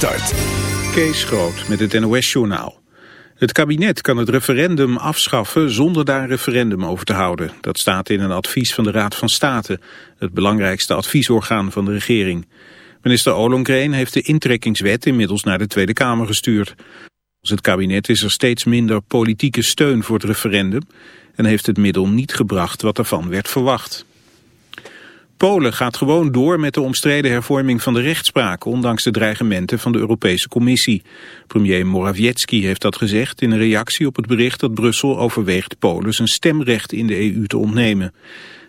start. Kees Groot met het NOS-journaal. Het kabinet kan het referendum afschaffen zonder daar een referendum over te houden. Dat staat in een advies van de Raad van State, het belangrijkste adviesorgaan van de regering. Minister Ollongren heeft de intrekkingswet inmiddels naar de Tweede Kamer gestuurd. Volgens het kabinet is er steeds minder politieke steun voor het referendum en heeft het middel niet gebracht wat ervan werd verwacht. Polen gaat gewoon door met de omstreden hervorming van de rechtspraak, ondanks de dreigementen van de Europese Commissie. Premier Morawiecki heeft dat gezegd in een reactie op het bericht dat Brussel overweegt Polen zijn stemrecht in de EU te ontnemen.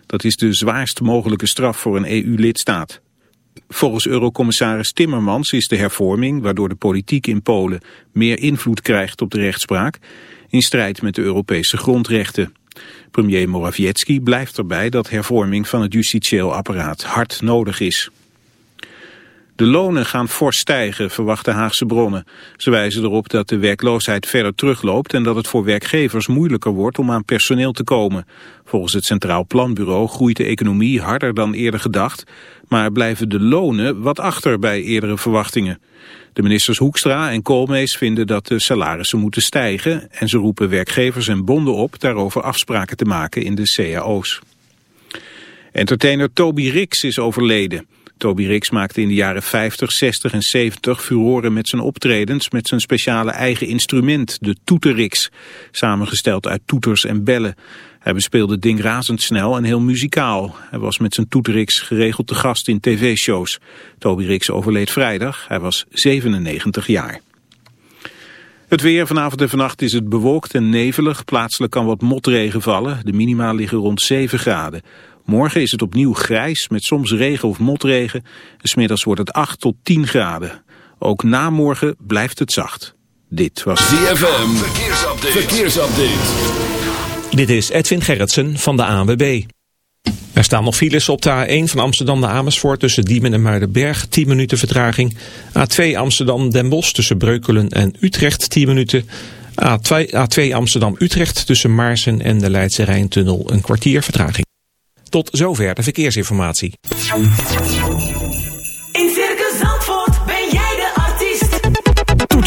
Dat is de zwaarst mogelijke straf voor een EU-lidstaat. Volgens Eurocommissaris Timmermans is de hervorming, waardoor de politiek in Polen meer invloed krijgt op de rechtspraak, in strijd met de Europese grondrechten. Premier Morawiecki blijft erbij dat hervorming van het justitieel apparaat hard nodig is. De lonen gaan fors stijgen, verwachten Haagse bronnen. Ze wijzen erop dat de werkloosheid verder terugloopt en dat het voor werkgevers moeilijker wordt om aan personeel te komen. Volgens het Centraal Planbureau groeit de economie harder dan eerder gedacht, maar blijven de lonen wat achter bij eerdere verwachtingen. De ministers Hoekstra en Koolmees vinden dat de salarissen moeten stijgen en ze roepen werkgevers en bonden op daarover afspraken te maken in de cao's. Entertainer Toby Rix is overleden. Toby Rix maakte in de jaren 50, 60 en 70 furoren met zijn optredens met zijn speciale eigen instrument, de toeterix, samengesteld uit toeters en bellen. Hij bespeelde ding razendsnel en heel muzikaal. Hij was met zijn toeterix geregeld te gast in tv-shows. Toby Rix overleed vrijdag. Hij was 97 jaar. Het weer vanavond en vannacht is het bewolkt en nevelig. Plaatselijk kan wat motregen vallen. De minima liggen rond 7 graden. Morgen is het opnieuw grijs met soms regen of motregen. En smiddags wordt het 8 tot 10 graden. Ook na morgen blijft het zacht. Dit was ZFM. Verkeersupdate. Verkeersupdate. Dit is Edwin Gerritsen van de ANWB. Er staan nog files op de A1 van Amsterdam naar Amersfoort tussen Diemen en Muidenberg, 10 minuten vertraging. A2 Amsterdam-Den Bosch tussen Breukelen en Utrecht, 10 minuten. A2, A2 Amsterdam-Utrecht tussen Maarsen en de Leidse Rijntunnel, een kwartier vertraging. Tot zover de verkeersinformatie.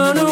run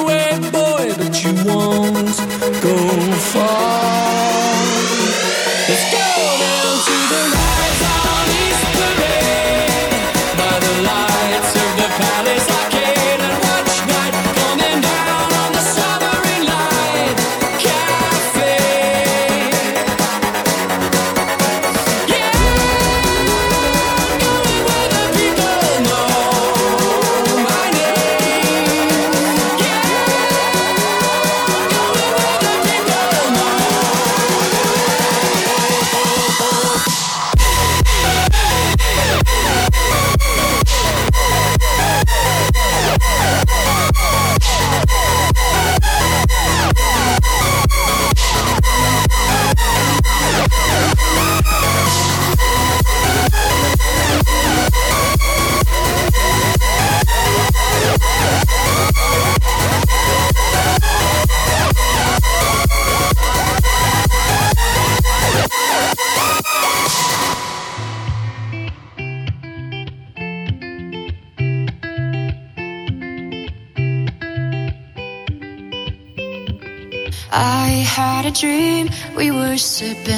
sipping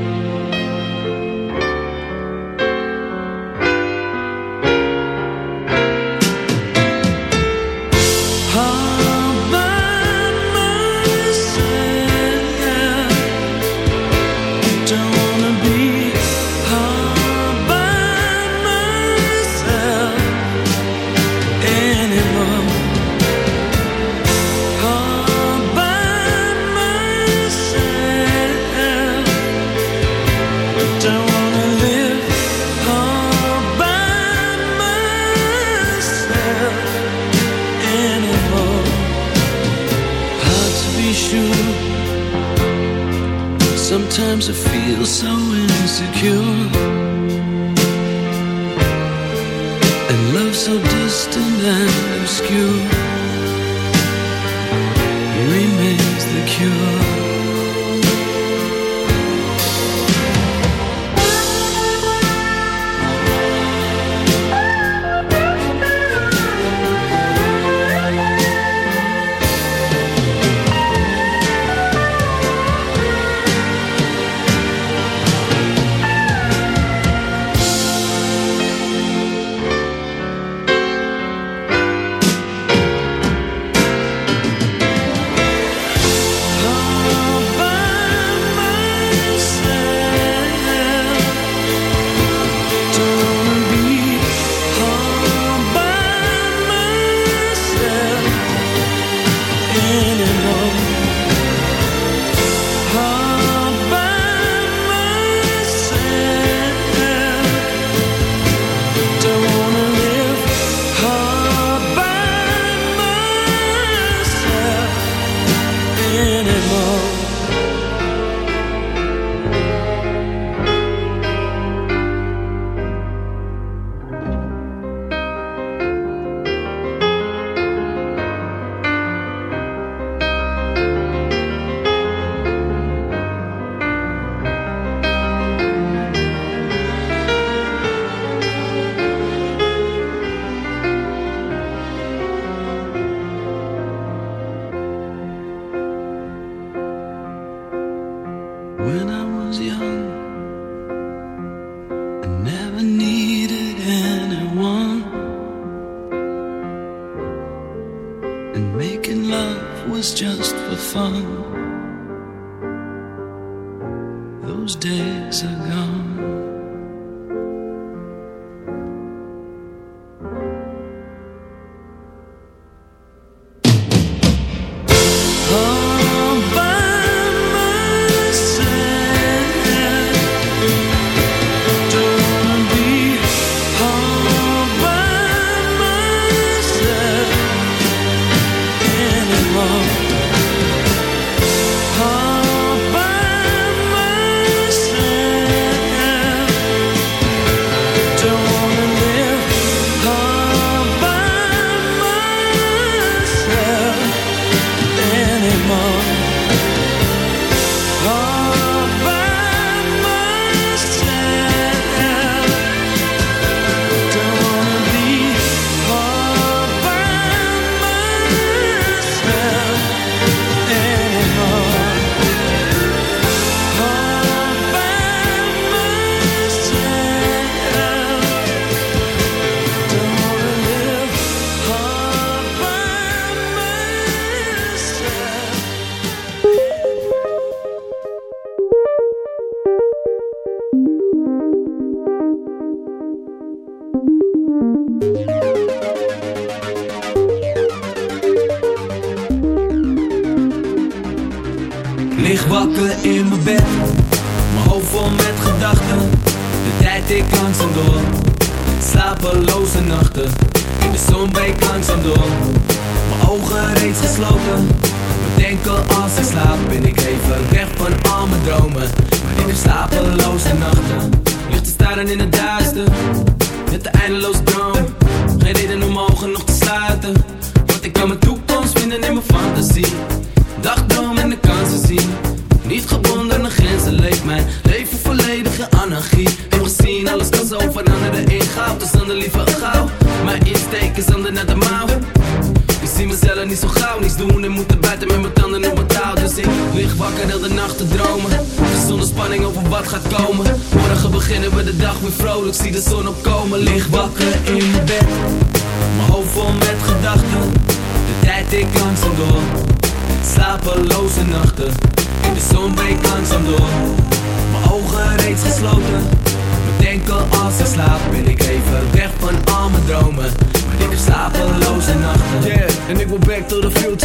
anymore.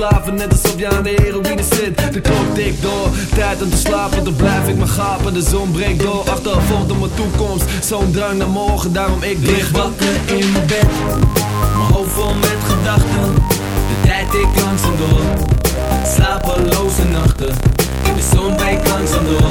Verslaven, net alsof je aan de heroïne zit. De klok tikt door, tijd om te slapen Dan blijf ik maar gapen, de zon breekt door Achtervolgd op mijn toekomst, zo'n drang naar morgen Daarom ik Lig wakker in mijn bed, mijn hoofd vol met gedachten. De tijd ik langzaam door, slapeloze nachten. De zon breekt langzaam door,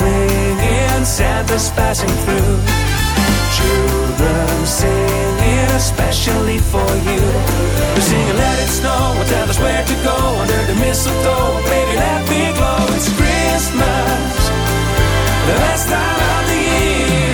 bells Santa's passing through. Children singing, especially for you. They're singing, let it snow, and tell us where to go under the mistletoe. Baby, let me glow, it's Christmas, the best time of the year.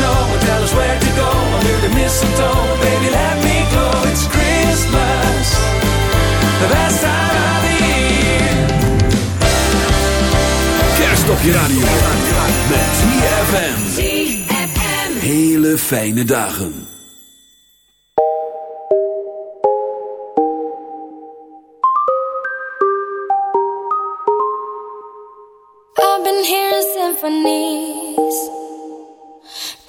snow, and tell us where to go under the mistletoe. Baby, let me go. It's Christmas, the best time of the year. Kerst op je radio. Met 3FM. Hele fijne dagen.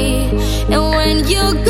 And when you're gone,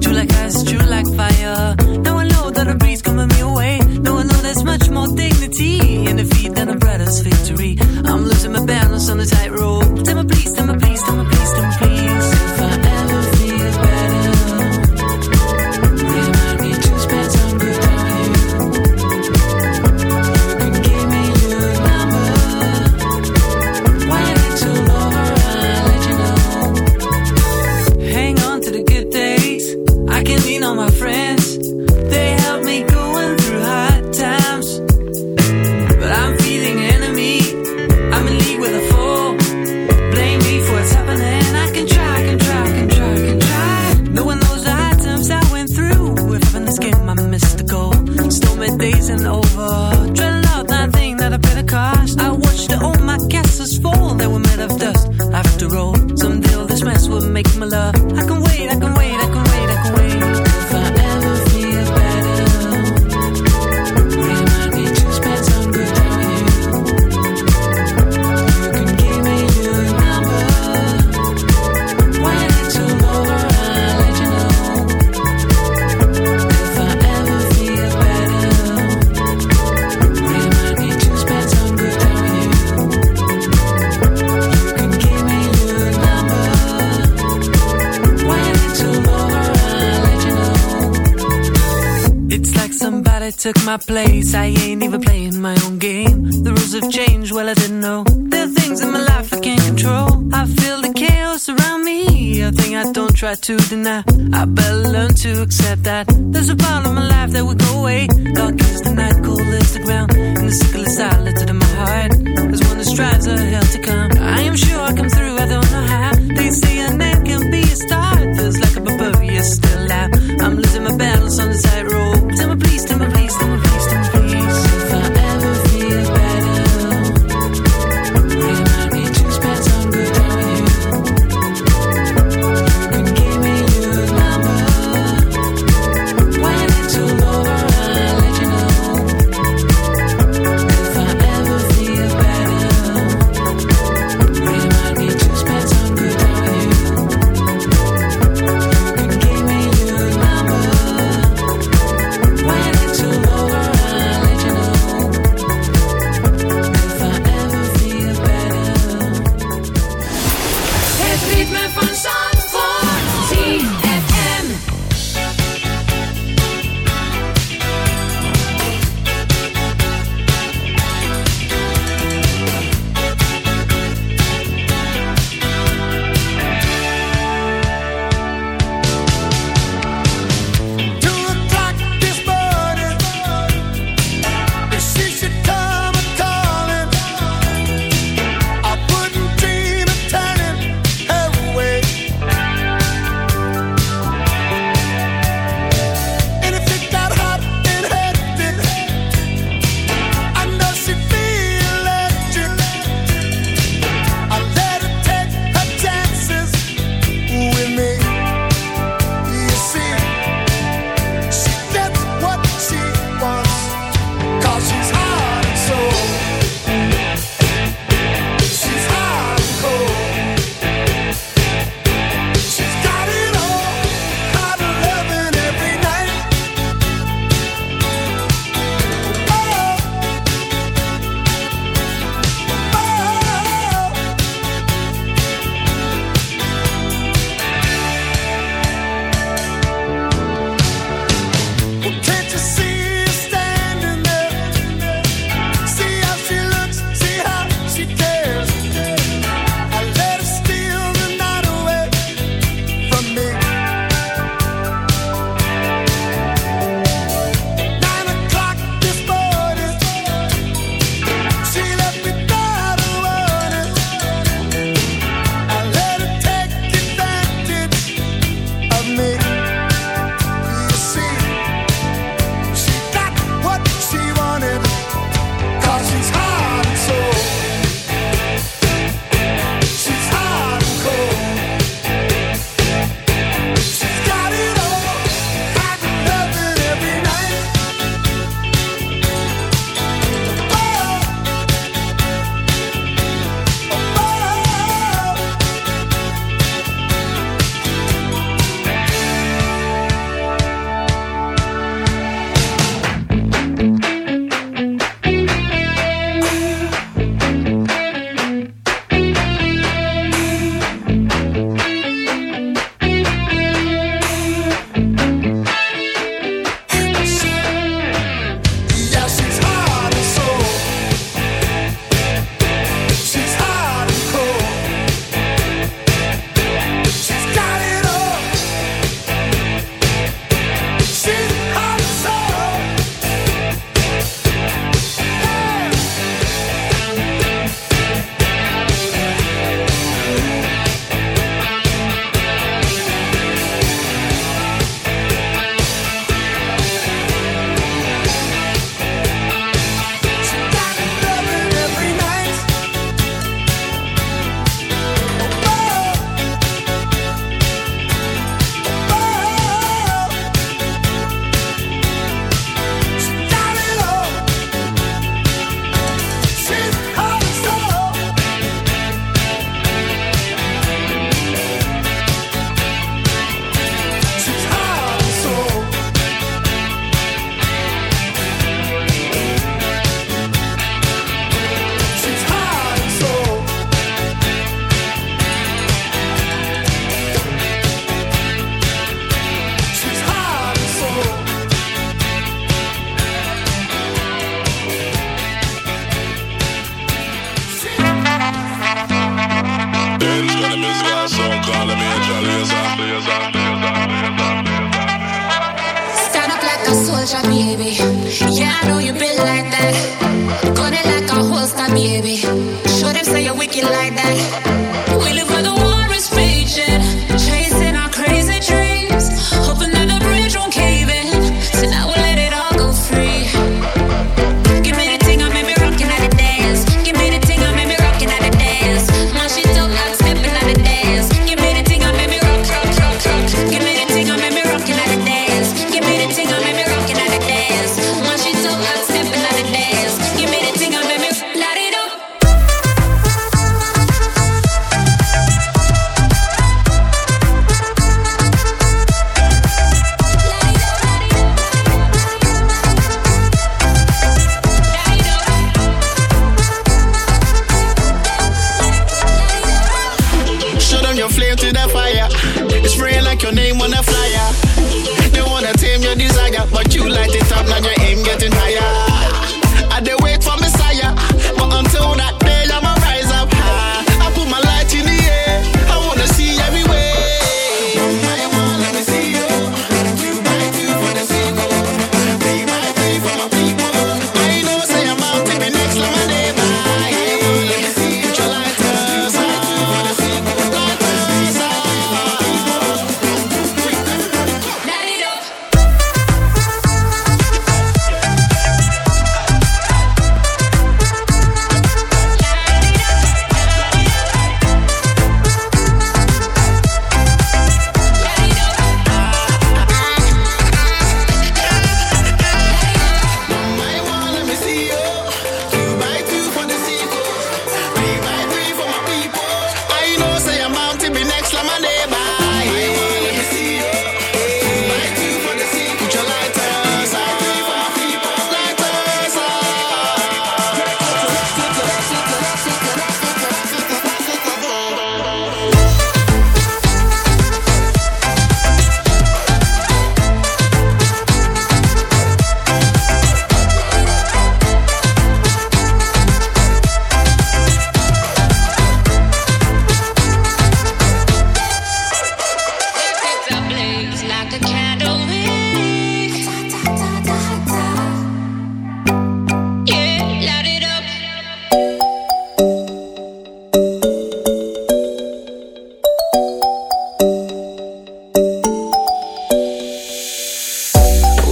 True like ice, true like fire. Now I know that a breeze me away. Now I know there's much more dignity in defeat than a brother's victory. I'm losing my balance on the tightrope. Tell me please, tell me please, tell me please.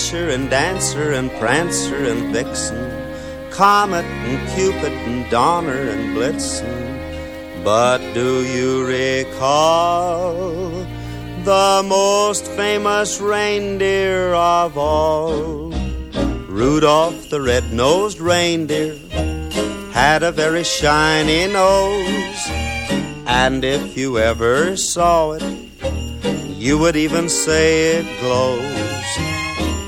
Dasher and Dancer and Prancer and Vixen, Comet and Cupid and Donner and Blitzen. But do you recall the most famous reindeer of all? Rudolph the red-nosed reindeer had a very shiny nose. And if you ever saw it, you would even say it glows.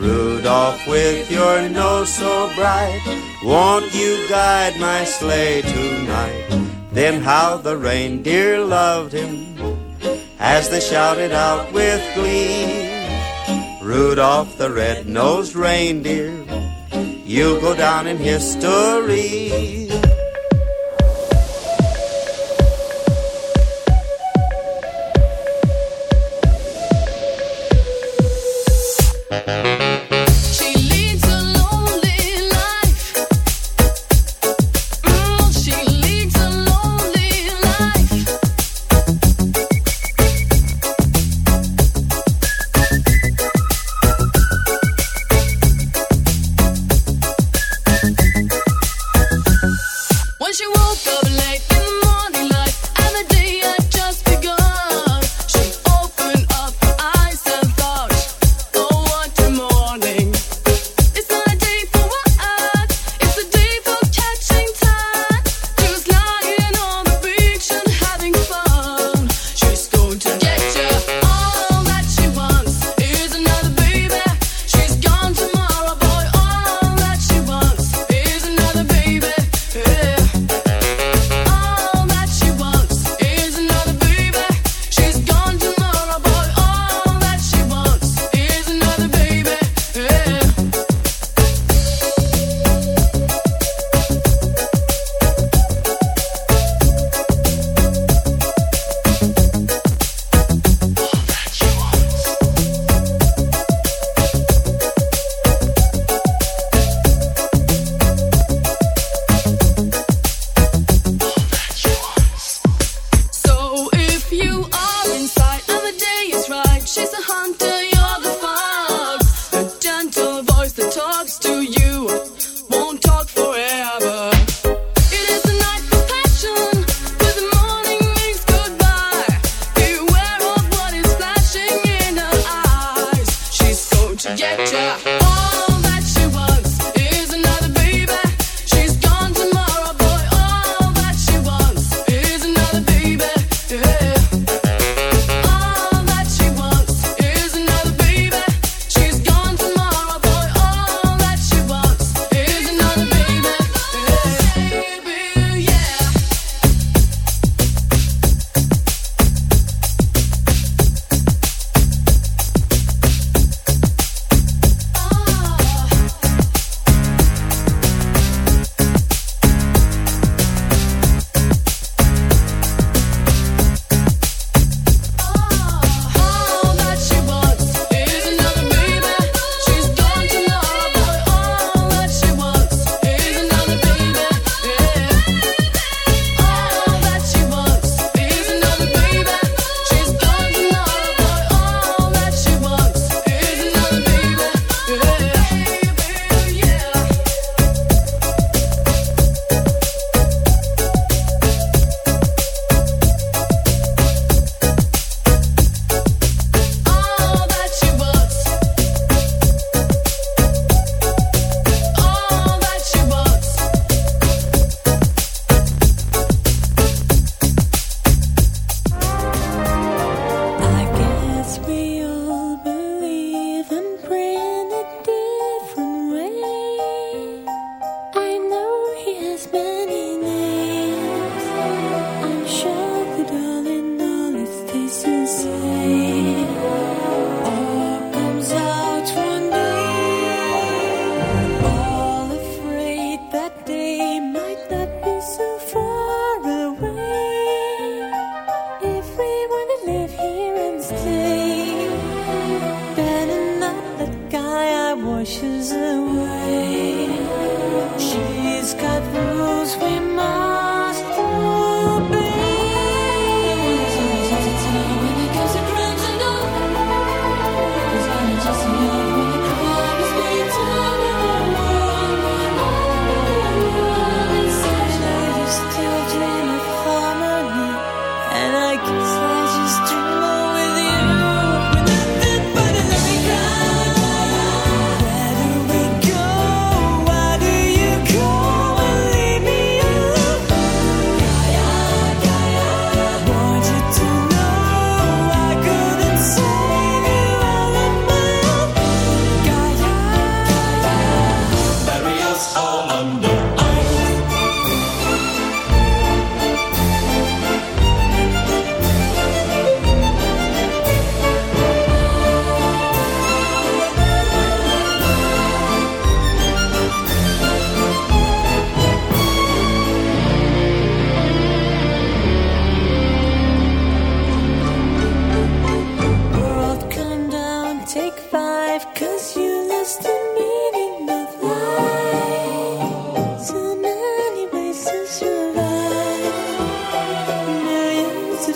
Rudolph, with your nose so bright, won't you guide my sleigh tonight? Then how the reindeer loved him as they shouted out with glee, Rudolph the red-nosed reindeer, you'll go down in history.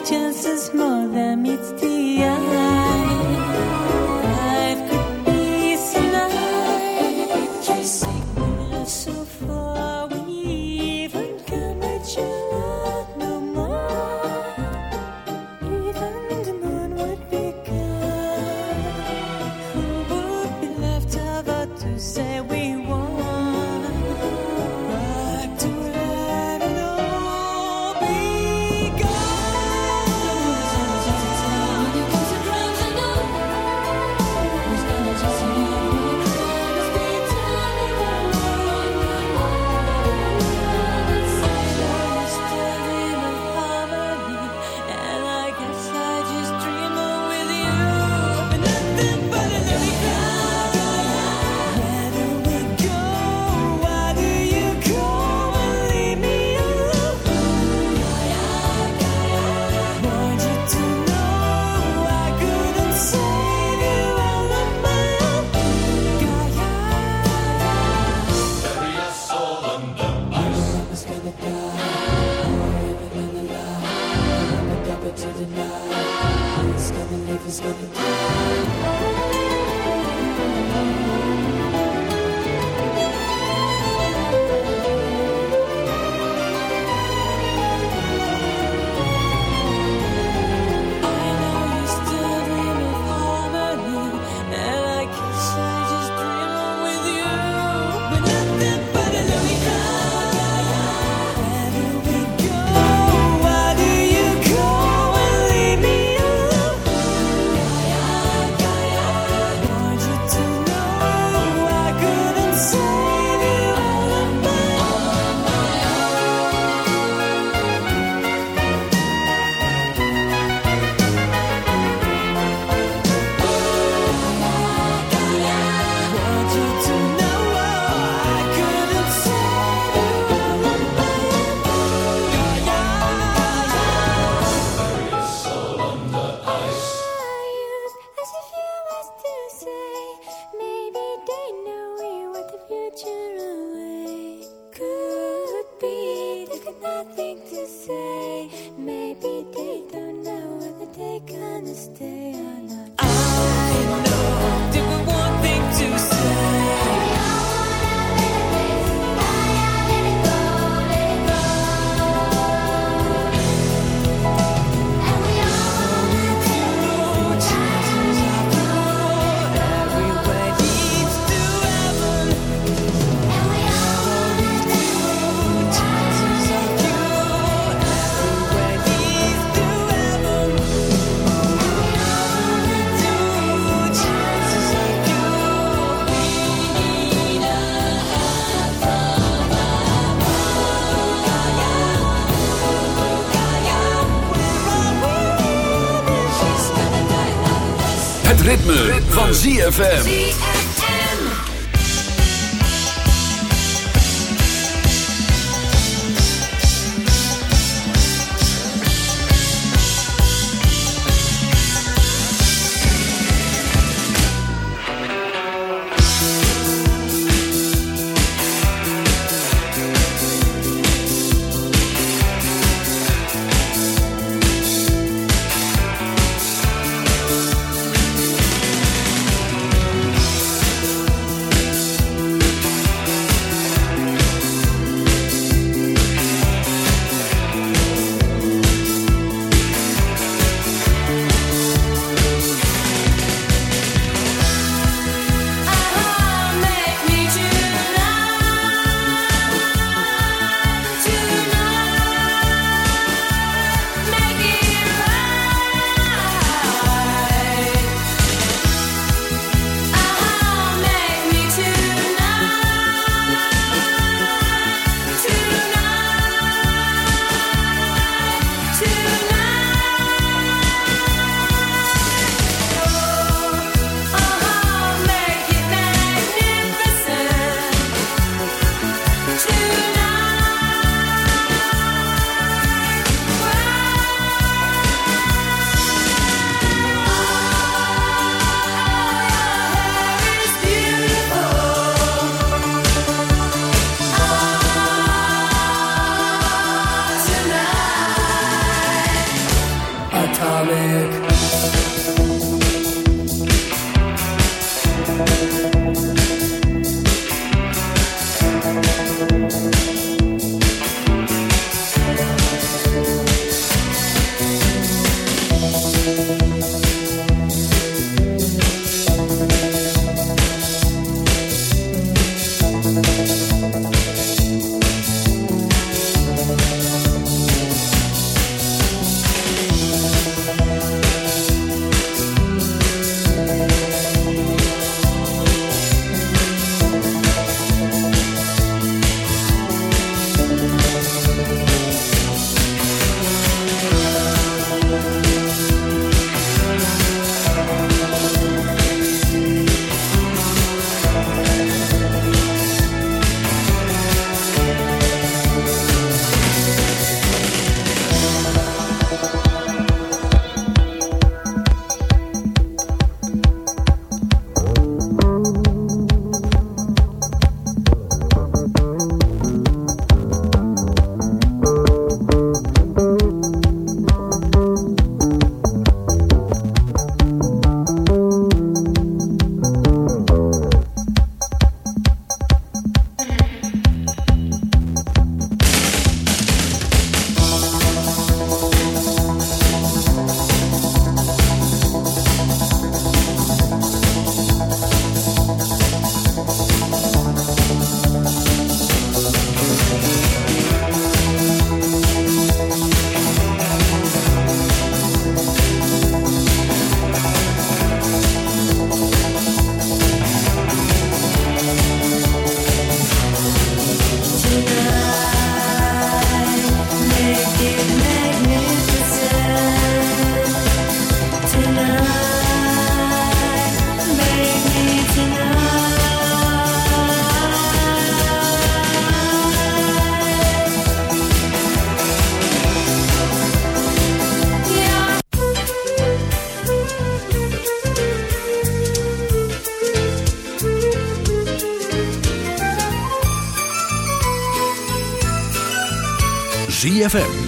见思。Maybe van ZFM.